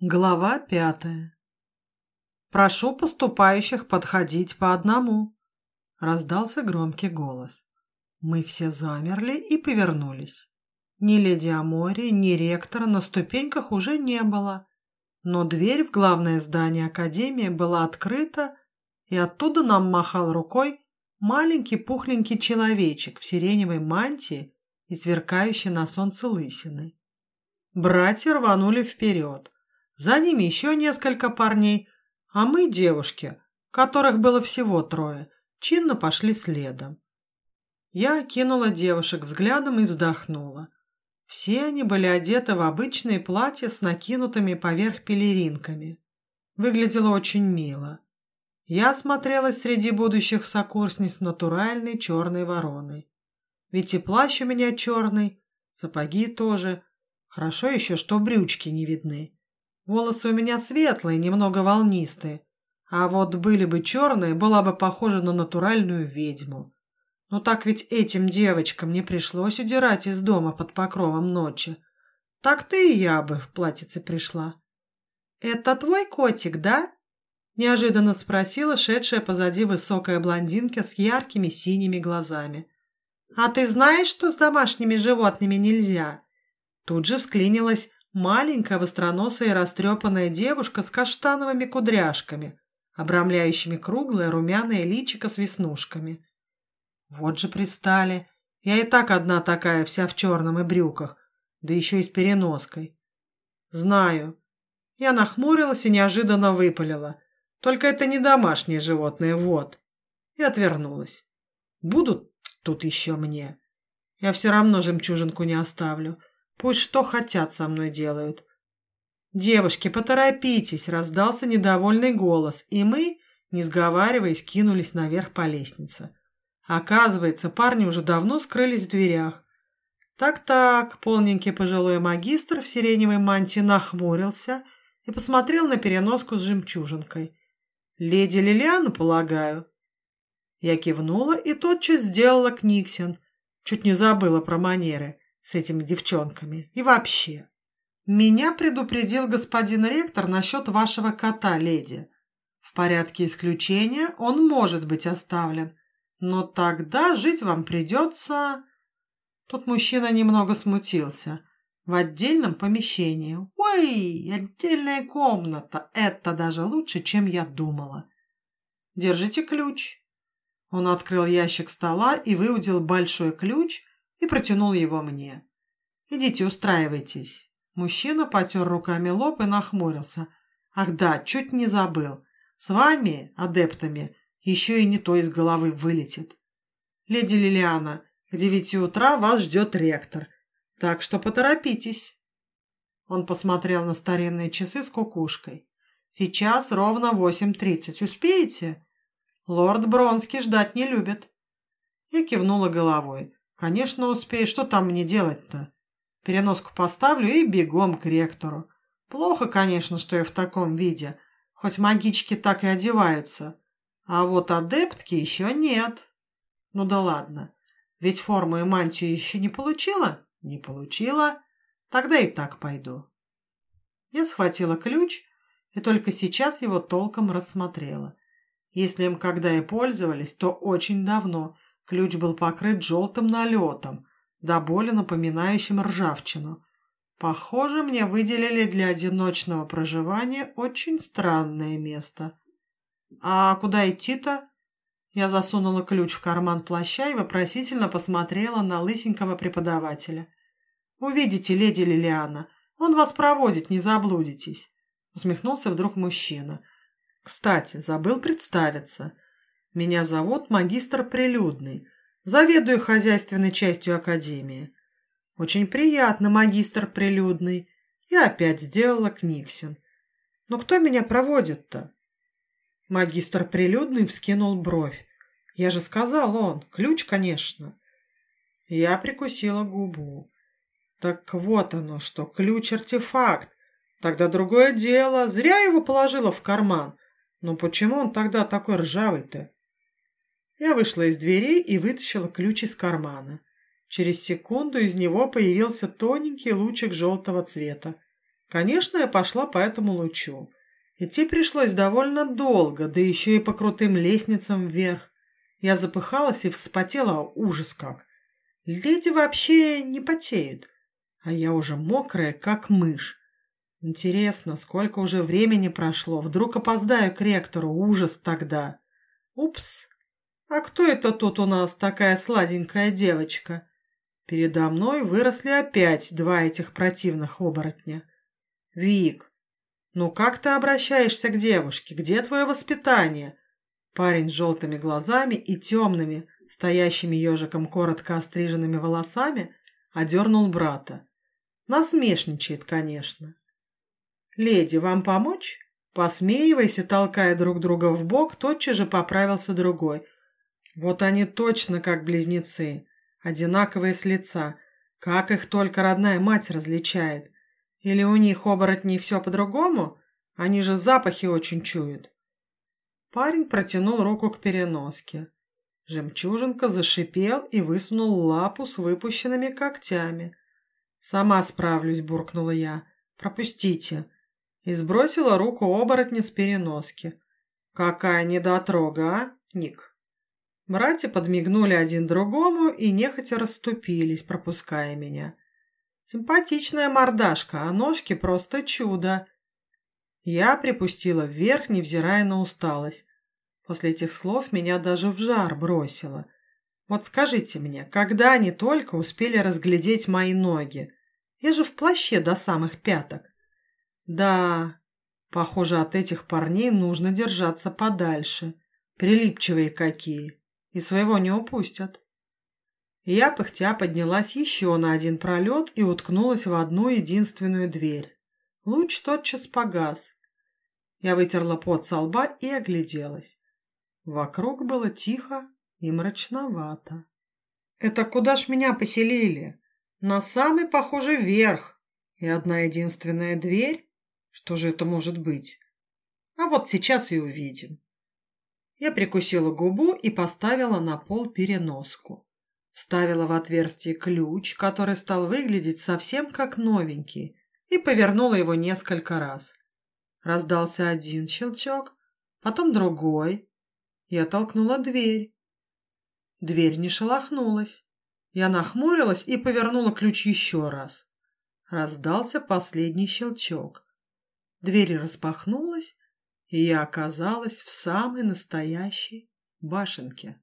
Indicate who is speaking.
Speaker 1: Глава пятая. «Прошу поступающих подходить по одному», — раздался громкий голос. Мы все замерли и повернулись. Ни леди Амори, ни ректора на ступеньках уже не было, но дверь в главное здание Академии была открыта, и оттуда нам махал рукой маленький пухленький человечек в сиреневой мантии и сверкающей на солнце лысиной. Братья рванули вперед — за ними еще несколько парней, а мы, девушки, которых было всего трое, чинно пошли следом. Я окинула девушек взглядом и вздохнула. Все они были одеты в обычные платья с накинутыми поверх пелеринками. Выглядело очень мило. Я смотрелась среди будущих сокурсниц натуральной черной вороной. Ведь и плащ у меня черный, сапоги тоже. Хорошо еще, что брючки не видны. Волосы у меня светлые, немного волнистые. А вот были бы черные, была бы похожа на натуральную ведьму. Но так ведь этим девочкам не пришлось удирать из дома под покровом ночи. Так ты и я бы в платьице пришла. «Это твой котик, да?» Неожиданно спросила шедшая позади высокая блондинка с яркими синими глазами. «А ты знаешь, что с домашними животными нельзя?» Тут же всклинилась маленькая востроносая и растрепанная девушка с каштановыми кудряшками, обрамляющими круглое румяное личико с веснушками. Вот же пристали. Я и так одна такая, вся в черном и брюках, да еще и с переноской. Знаю. Я нахмурилась и неожиданно выпалила. Только это не домашние животные, вот. И отвернулась. Будут тут еще мне. Я все равно жемчужинку не оставлю. Пусть что хотят со мной делают. «Девушки, поторопитесь!» – раздался недовольный голос, и мы, не сговариваясь, кинулись наверх по лестнице. Оказывается, парни уже давно скрылись в дверях. Так-так, полненький пожилой магистр в сиреневой мантии нахмурился и посмотрел на переноску с жемчужинкой. «Леди Лилиану, полагаю?» Я кивнула и тотчас сделала книгсен. Чуть не забыла про манеры с этими девчонками. И вообще. Меня предупредил господин ректор насчет вашего кота, леди. В порядке исключения он может быть оставлен. Но тогда жить вам придется... Тут мужчина немного смутился. В отдельном помещении. Ой, отдельная комната. Это даже лучше, чем я думала. Держите ключ. Он открыл ящик стола и выудил большой ключ, и протянул его мне. «Идите, устраивайтесь». Мужчина потер руками лоб и нахмурился. «Ах да, чуть не забыл. С вами, адептами, еще и не то из головы вылетит. Леди Лилиана, к девяти утра вас ждет ректор, так что поторопитесь». Он посмотрел на старинные часы с кукушкой. «Сейчас ровно восемь тридцать. Успеете?» «Лорд Бронский ждать не любит». Я кивнула головой. Конечно, успею. Что там мне делать-то? Переноску поставлю и бегом к ректору. Плохо, конечно, что я в таком виде. Хоть магички так и одеваются. А вот адептки еще нет. Ну да ладно. Ведь форму и мантию еще не получила? Не получила. Тогда и так пойду. Я схватила ключ и только сейчас его толком рассмотрела. Если им когда и пользовались, то очень давно – Ключ был покрыт желтым налетом, до боли напоминающим ржавчину. Похоже, мне выделили для одиночного проживания очень странное место. А куда идти-то? Я засунула ключ в карман плаща и вопросительно посмотрела на лысенького преподавателя. «Увидите, леди Лилиана, он вас проводит, не заблудитесь», — усмехнулся вдруг мужчина. «Кстати, забыл представиться. Меня зовут магистр Прилюдный. Заведую хозяйственной частью Академии. Очень приятно, магистр Прилюдный. Я опять сделала Книксин. Но кто меня проводит-то? Магистр Прилюдный вскинул бровь. Я же сказал он. Ключ, конечно. Я прикусила губу. Так вот оно что, ключ-артефакт. Тогда другое дело. Зря его положила в карман. Но почему он тогда такой ржавый-то? Я вышла из дверей и вытащила ключ из кармана. Через секунду из него появился тоненький лучик желтого цвета. Конечно, я пошла по этому лучу. Идти пришлось довольно долго, да еще и по крутым лестницам вверх. Я запыхалась и вспотела, ужас как. Леди вообще не потеют, а я уже мокрая, как мышь. Интересно, сколько уже времени прошло, вдруг опоздаю к ректору, ужас тогда. Упс, а кто это тут у нас такая сладенькая девочка? Передо мной выросли опять два этих противных оборотня. Вик, ну как ты обращаешься к девушке? Где твое воспитание? Парень с желтыми глазами и темными, стоящими ежиком коротко остриженными волосами, одернул брата. Насмешничает, конечно. «Леди, вам помочь?» Посмеиваясь и толкая друг друга в бок, тотчас же поправился другой. Вот они точно как близнецы, одинаковые с лица. Как их только родная мать различает. Или у них оборотней все по-другому? Они же запахи очень чуют. Парень протянул руку к переноске. Жемчужинка зашипел и высунул лапу с выпущенными когтями. «Сама справлюсь», — буркнула я. «Пропустите». И сбросила руку оборотня с переноски. «Какая недотрога, а, Ник?» Братья подмигнули один другому и нехотя расступились, пропуская меня. Симпатичная мордашка, а ножки просто чудо. Я припустила вверх, невзирая на усталость. После этих слов меня даже в жар бросило. Вот скажите мне, когда они только успели разглядеть мои ноги? Я же в плаще до самых пяток. Да, похоже, от этих парней нужно держаться подальше. Прилипчивые какие. И своего не упустят. Я, пыхтя, поднялась еще на один пролет и уткнулась в одну единственную дверь. Луч тотчас погас. Я вытерла пот со лба и огляделась. Вокруг было тихо и мрачновато. «Это куда ж меня поселили? На самый, похожий верх. И одна единственная дверь? Что же это может быть? А вот сейчас и увидим». Я прикусила губу и поставила на пол переноску. Вставила в отверстие ключ, который стал выглядеть совсем как новенький, и повернула его несколько раз. Раздался один щелчок, потом другой. Я толкнула дверь. Дверь не шелохнулась. Я нахмурилась и повернула ключ еще раз. Раздался последний щелчок. Дверь распахнулась, и я оказалась в самой настоящей башенке.